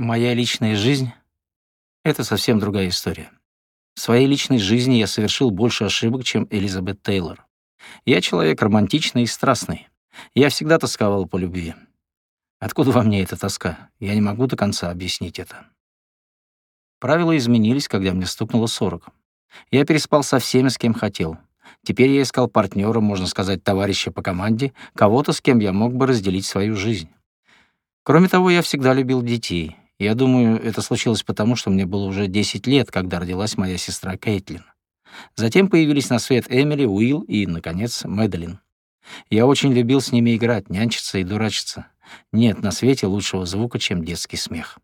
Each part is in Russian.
Моя личная жизнь — это совсем другая история. В своей личной жизни я совершил больше ошибок, чем Элизабет Тейлор. Я человек романтичный и страстный. Я всегда тосковал по любви. Откуда во мне эта тоска? Я не могу до конца объяснить это. Правила изменились, когда мне стукнуло 40. Я переспал со всеми, с кем хотел. Теперь я искал партнера, можно сказать, товарища по команде, кого-то, с кем я мог бы разделить свою жизнь. Кроме того, я всегда любил детей. Я думаю, это случилось потому, что мне было уже 10 лет, когда родилась моя сестра Кейтлин. Затем появились на свет Эмили, Уилл и, наконец, Мэдалин. Я очень любил с ними играть, нянчиться и дурачиться. Нет на свете лучшего звука, чем детский смех.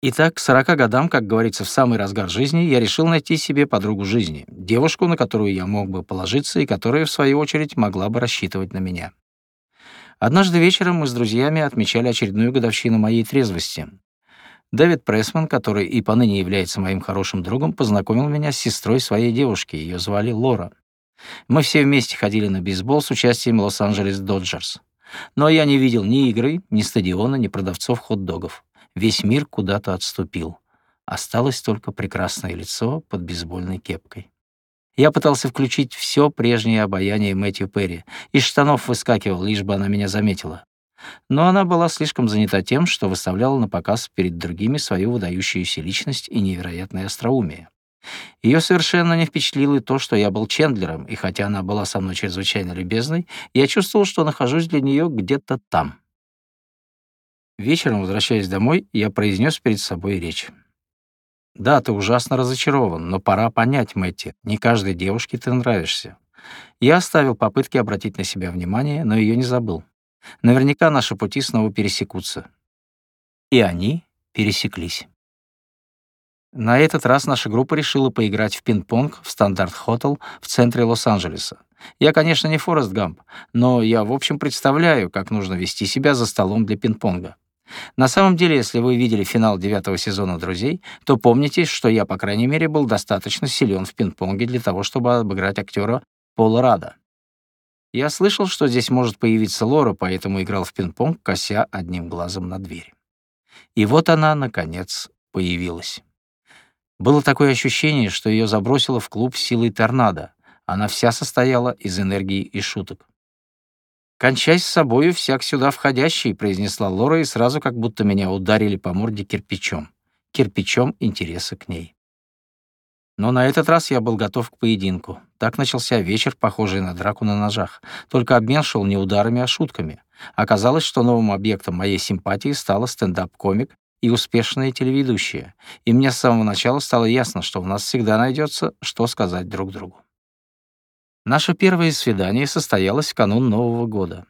Итак, к 40 годам, как говорится, в самый разгар жизни, я решил найти себе подругу жизни, девушку, на которую я мог бы положиться и которая, в свою очередь, могла бы рассчитывать на меня. Однажды вечером мы с друзьями отмечали очередную годовщину моей трезвости. Дэвид Прессман, который и поныне является моим хорошим другом, познакомил меня с сестрой своей девушки, ее звали Лора. Мы все вместе ходили на бейсбол с участием Лос-Анджелес Доджерс. Но я не видел ни игры, ни стадиона, ни продавцов хот-догов. Весь мир куда-то отступил. Осталось только прекрасное лицо под бейсбольной кепкой. Я пытался включить все прежнее обаяние Мэтью Перри. Из штанов выскакивал, лишь бы она меня заметила. Но она была слишком занята тем, что выставляла на показ перед другими свою выдающуюся личность и невероятное остроумие. Ее совершенно не впечатлило то, что я был Чендлером, и хотя она была со мной чрезвычайно любезной, я чувствовал, что нахожусь для нее где-то там. Вечером, возвращаясь домой, я произнес перед собой речь. «Да, ты ужасно разочарован, но пора понять, Мэтти, не каждой девушке ты нравишься». Я оставил попытки обратить на себя внимание, но ее не забыл. Наверняка наши пути снова пересекутся. И они пересеклись. На этот раз наша группа решила поиграть в пинг-понг в Standard Hotel в центре Лос-Анджелеса. Я, конечно, не Форрест Гамп, но я, в общем, представляю, как нужно вести себя за столом для пинг-понга. На самом деле, если вы видели финал девятого сезона «Друзей», то помните, что я, по крайней мере, был достаточно силен в пинг-понге для того, чтобы обыграть актера Пола Рада. Я слышал, что здесь может появиться Лора, поэтому играл в пинг-понг, кося одним глазом на дверь. И вот она, наконец, появилась. Было такое ощущение, что ее забросило в клуб силой торнадо. Она вся состояла из энергии и шуток. «Кончай с собою всяк сюда входящий», — произнесла Лора, и сразу как будто меня ударили по морде кирпичом. Кирпичом интереса к ней. Но на этот раз я был готов к поединку. Так начался вечер, похожий на драку на ножах. Только обмен шел не ударами, а шутками. Оказалось, что новым объектом моей симпатии стала стендап-комик и успешная телеведущая. И мне с самого начала стало ясно, что у нас всегда найдется, что сказать друг другу. Наше первое свидание состоялось в канун Нового года.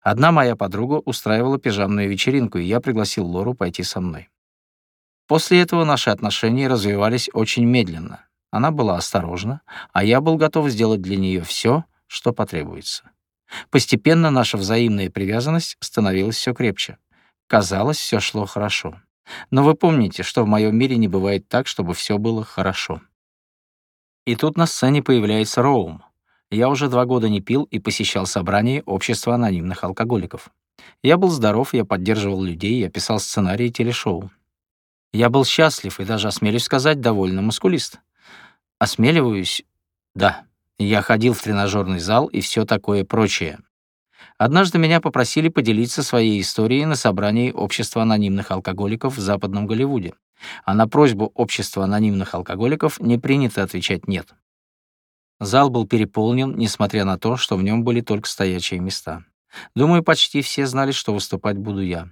Одна моя подруга устраивала пижамную вечеринку, и я пригласил Лору пойти со мной. После этого наши отношения развивались очень медленно. Она была осторожна, а я был готов сделать для нее все, что потребуется. Постепенно наша взаимная привязанность становилась все крепче. Казалось, все шло хорошо. Но вы помните, что в моем мире не бывает так, чтобы все было хорошо. И тут на сцене появляется Роум, я уже два года не пил и посещал собрания общества анонимных алкоголиков. Я был здоров, я поддерживал людей, я писал сценарии телешоу. Я был счастлив и даже, осмелюсь сказать, довольно мускулист. Осмеливаюсь? Да. Я ходил в тренажерный зал и все такое прочее. Однажды меня попросили поделиться своей историей на собрании Общества анонимных алкоголиков в Западном Голливуде. А на просьбу Общества анонимных алкоголиков не принято отвечать «нет». Зал был переполнен, несмотря на то, что в нем были только стоячие места. Думаю, почти все знали, что выступать буду я.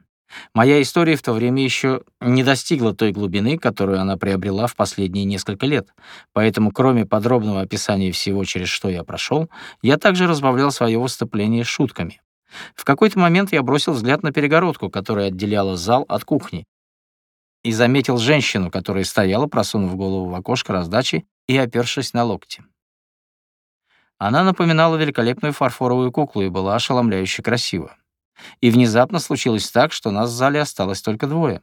Моя история в то время еще не достигла той глубины, которую она приобрела в последние несколько лет, поэтому кроме подробного описания всего, через что я прошел, я также разбавлял свое выступление шутками. В какой-то момент я бросил взгляд на перегородку, которая отделяла зал от кухни, и заметил женщину, которая стояла, просунув голову в окошко раздачи и опершись на локти. Она напоминала великолепную фарфоровую куклу и была ошеломляюще красива. И внезапно случилось так, что нас в зале осталось только двое.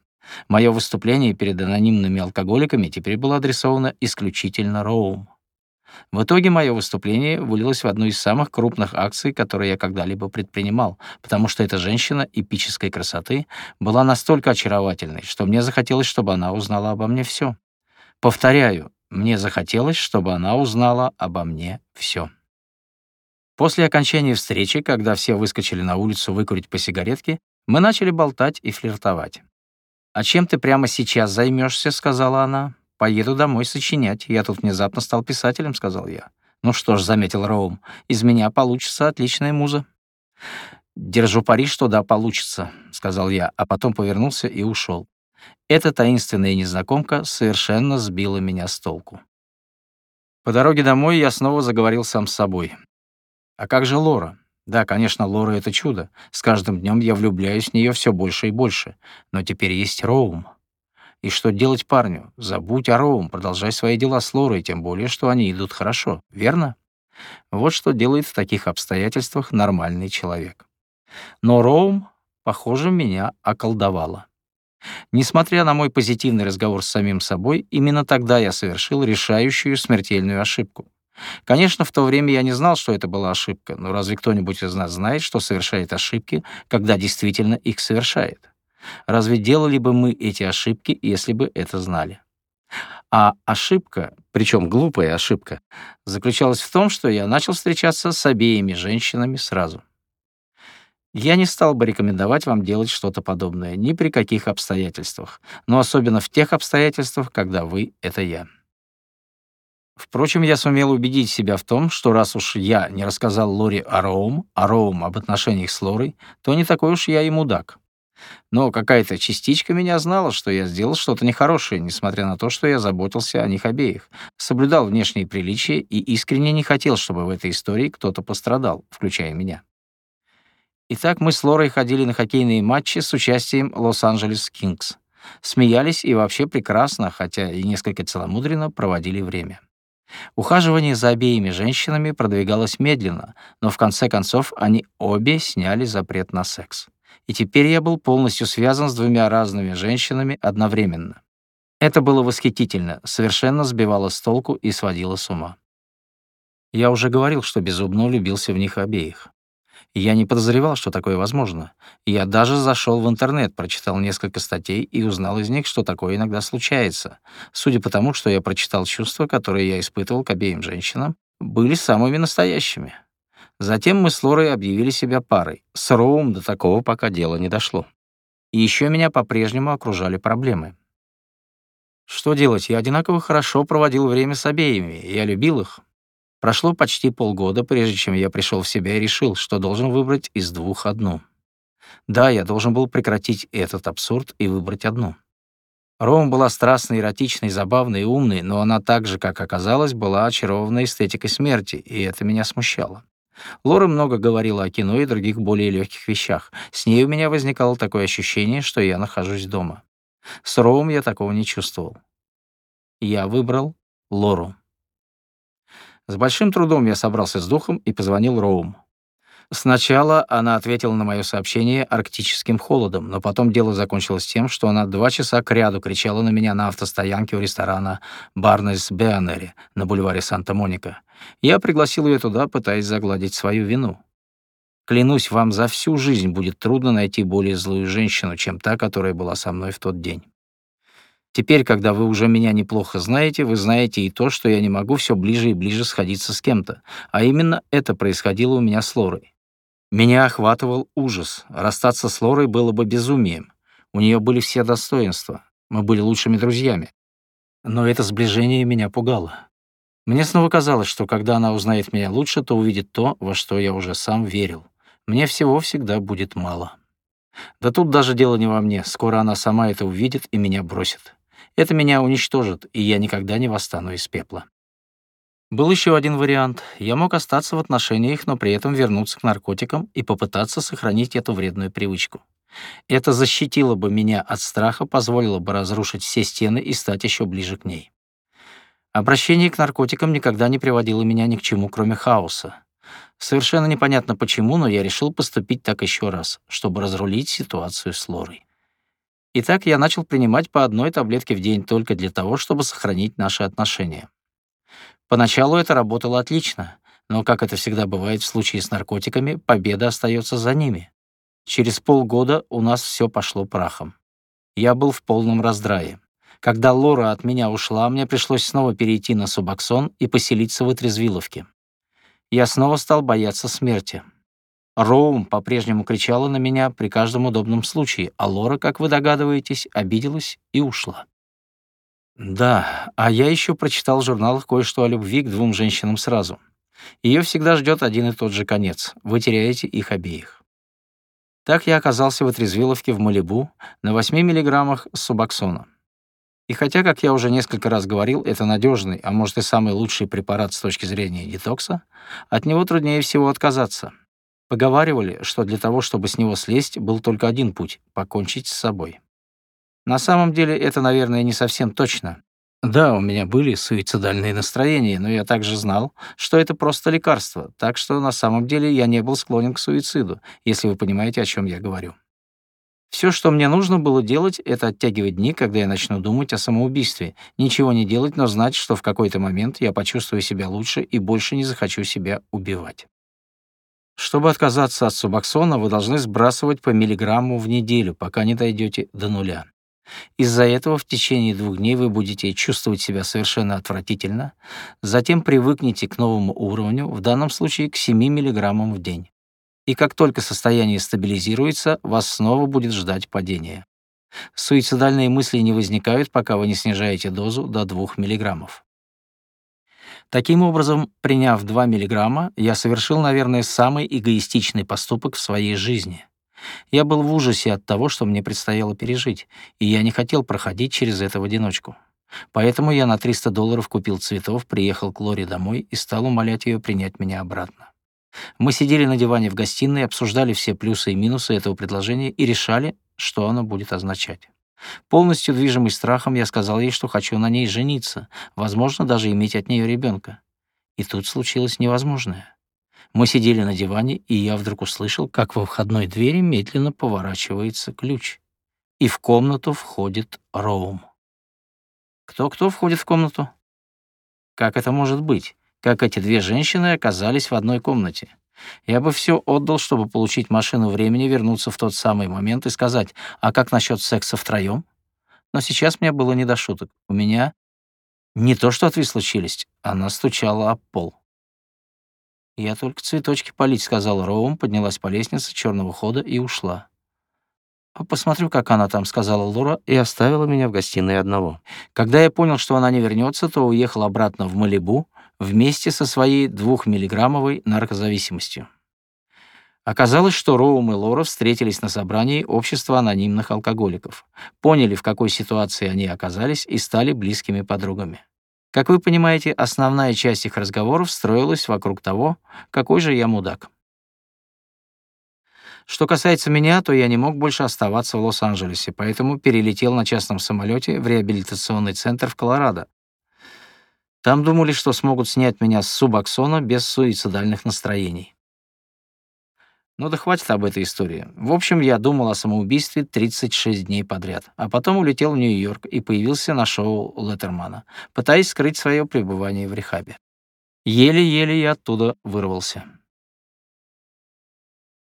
Мое выступление перед анонимными алкоголиками теперь было адресовано исключительно Роум. В итоге мое выступление вылилось в одну из самых крупных акций, которые я когда-либо предпринимал, потому что эта женщина эпической красоты была настолько очаровательной, что мне захотелось, чтобы она узнала обо мне все. Повторяю, мне захотелось, чтобы она узнала обо мне все. После окончания встречи, когда все выскочили на улицу выкурить по сигаретке, мы начали болтать и флиртовать. «А чем ты прямо сейчас займешься? сказала она. «Поеду домой сочинять. Я тут внезапно стал писателем», — сказал я. «Ну что ж», — заметил Роум, — «из меня получится отличная муза». «Держу пари, что да, получится», — сказал я, а потом повернулся и ушел. Эта таинственная незнакомка совершенно сбила меня с толку. По дороге домой я снова заговорил сам с собой. «А как же Лора?» Да, конечно, Лора — это чудо. С каждым днем я влюбляюсь в нее все больше и больше. Но теперь есть Роум. И что делать парню? Забудь о Роум, продолжай свои дела с Лорой, тем более, что они идут хорошо, верно? Вот что делает в таких обстоятельствах нормальный человек. Но Роум, похоже, меня околдовала. Несмотря на мой позитивный разговор с самим собой, именно тогда я совершил решающую смертельную ошибку. Конечно, в то время я не знал, что это была ошибка, но разве кто-нибудь из нас знает, что совершает ошибки, когда действительно их совершает? Разве делали бы мы эти ошибки, если бы это знали? А ошибка, причем глупая ошибка, заключалась в том, что я начал встречаться с обеими женщинами сразу. Я не стал бы рекомендовать вам делать что-то подобное ни при каких обстоятельствах, но особенно в тех обстоятельствах, когда вы — это я. Впрочем, я сумел убедить себя в том, что раз уж я не рассказал Лори о Роум, а Роум об отношениях с Лорой, то не такой уж я и мудак. Но какая-то частичка меня знала, что я сделал что-то нехорошее, несмотря на то, что я заботился о них обеих, соблюдал внешние приличия и искренне не хотел, чтобы в этой истории кто-то пострадал, включая меня. Итак, мы с Лорой ходили на хоккейные матчи с участием Лос-Анджелес Кингс. Смеялись и вообще прекрасно, хотя и несколько целомудренно проводили время. Ухаживание за обеими женщинами продвигалось медленно, но в конце концов они обе сняли запрет на секс и теперь я был полностью связан с двумя разными женщинами одновременно. Это было восхитительно, совершенно сбивало с толку и сводило с ума. Я уже говорил, что безумно влюбился в них обеих. Я не подозревал, что такое возможно. Я даже зашел в интернет, прочитал несколько статей и узнал из них, что такое иногда случается. Судя по тому, что я прочитал чувства, которые я испытывал к обеим женщинам, были самыми настоящими. Затем мы с Лорой объявили себя парой. С Роум до такого пока дело не дошло. И еще меня по-прежнему окружали проблемы. Что делать? Я одинаково хорошо проводил время с обеими, я любил их. Прошло почти полгода, прежде чем я пришел в себя и решил, что должен выбрать из двух одну. Да, я должен был прекратить этот абсурд и выбрать одну. Роум была страстной, эротичной, забавной и умной, но она также, как оказалось, была очарована эстетикой смерти, и это меня смущало. Лора много говорила о кино и других более легких вещах. С ней у меня возникало такое ощущение, что я нахожусь дома. С Роум я такого не чувствовал. Я выбрал Лору. С большим трудом я собрался с духом и позвонил Роум. Сначала она ответила на мое сообщение арктическим холодом, но потом дело закончилось тем, что она два часа кряду кричала на меня на автостоянке у ресторана «Барнес Беанери» на бульваре Санта-Моника. Я пригласил ее туда, пытаясь загладить свою вину. Клянусь, вам за всю жизнь будет трудно найти более злую женщину, чем та, которая была со мной в тот день. Теперь, когда вы уже меня неплохо знаете, вы знаете и то, что я не могу все ближе и ближе сходиться с кем-то. А именно это происходило у меня с Лорой. Меня охватывал ужас. Расстаться с Лорой было бы безумием. У нее были все достоинства. Мы были лучшими друзьями. Но это сближение меня пугало. Мне снова казалось, что когда она узнает меня лучше, то увидит то, во что я уже сам верил. Мне всего всегда будет мало. Да тут даже дело не во мне. Скоро она сама это увидит и меня бросит. Это меня уничтожит, и я никогда не восстану из пепла. Был еще один вариант. Я мог остаться в отношениях, но при этом вернуться к наркотикам и попытаться сохранить эту вредную привычку. Это защитило бы меня от страха, позволило бы разрушить все стены и стать еще ближе к ней. Обращение к наркотикам никогда не приводило меня ни к чему, кроме хаоса. Совершенно непонятно почему, но я решил поступить так еще раз, чтобы разрулить ситуацию с Лорой. Итак, я начал принимать по одной таблетке в день только для того, чтобы сохранить наши отношения. Поначалу это работало отлично, но, как это всегда бывает в случае с наркотиками, победа остается за ними. Через полгода у нас все пошло прахом. Я был в полном раздрае. Когда Лора от меня ушла, мне пришлось снова перейти на субоксон и поселиться в отрезвиловке. Я снова стал бояться смерти. Роум по-прежнему кричала на меня при каждом удобном случае, а Лора, как вы догадываетесь, обиделась и ушла. Да, а я еще прочитал в журналах кое-что о любви к двум женщинам сразу. Ее всегда ждет один и тот же конец. Вы теряете их обеих. Так я оказался в отрезвиловке в Малибу на 8 миллиграммах субоксона. И хотя, как я уже несколько раз говорил, это надежный, а может и самый лучший препарат с точки зрения детокса, от него труднее всего отказаться. Поговаривали, что для того, чтобы с него слезть, был только один путь — покончить с собой. На самом деле это, наверное, не совсем точно. Да, у меня были суицидальные настроения, но я также знал, что это просто лекарство, так что на самом деле я не был склонен к суициду, если вы понимаете, о чем я говорю. Все, что мне нужно было делать, это оттягивать дни, когда я начну думать о самоубийстве. Ничего не делать, но знать, что в какой-то момент я почувствую себя лучше и больше не захочу себя убивать. Чтобы отказаться от субоксона, вы должны сбрасывать по миллиграмму в неделю, пока не дойдете до нуля. Из-за этого в течение двух дней вы будете чувствовать себя совершенно отвратительно, затем привыкнете к новому уровню, в данном случае к 7 миллиграммам в день и как только состояние стабилизируется, вас снова будет ждать падение. Суицидальные мысли не возникают, пока вы не снижаете дозу до 2 мг. Таким образом, приняв 2 мг, я совершил, наверное, самый эгоистичный поступок в своей жизни. Я был в ужасе от того, что мне предстояло пережить, и я не хотел проходить через это в одиночку. Поэтому я на 300 долларов купил цветов, приехал к Лоре домой и стал умолять ее принять меня обратно. Мы сидели на диване в гостиной, обсуждали все плюсы и минусы этого предложения и решали, что оно будет означать. Полностью движимый страхом, я сказал ей, что хочу на ней жениться, возможно, даже иметь от нее ребенка. И тут случилось невозможное. Мы сидели на диване, и я вдруг услышал, как во входной двери медленно поворачивается ключ. И в комнату входит Роум. Кто-кто входит в комнату? Как это может быть? как эти две женщины оказались в одной комнате. Я бы все отдал, чтобы получить машину времени, вернуться в тот самый момент и сказать, а как насчет секса втроем? Но сейчас мне было не до шуток. У меня не то что отвисла челюсть, она стучала об пол. «Я только цветочки полить», — сказала Роум, поднялась по лестнице черного хода и ушла. «Посмотрю, как она там», — сказала Лора и оставила меня в гостиной одного. Когда я понял, что она не вернется, то уехал обратно в Малибу, вместе со своей двухмиллиграммовой наркозависимостью. Оказалось, что Роум и Лора встретились на собрании общества анонимных алкоголиков, поняли, в какой ситуации они оказались и стали близкими подругами. Как вы понимаете, основная часть их разговоров строилась вокруг того, какой же я мудак. Что касается меня, то я не мог больше оставаться в Лос-Анджелесе, поэтому перелетел на частном самолете в реабилитационный центр в Колорадо, там думали, что смогут снять меня с субоксона без суицидальных настроений. Ну да хватит об этой истории. В общем, я думал о самоубийстве 36 дней подряд, а потом улетел в Нью-Йорк и появился на шоу Леттермана, пытаясь скрыть свое пребывание в рехабе. Еле-еле я оттуда вырвался.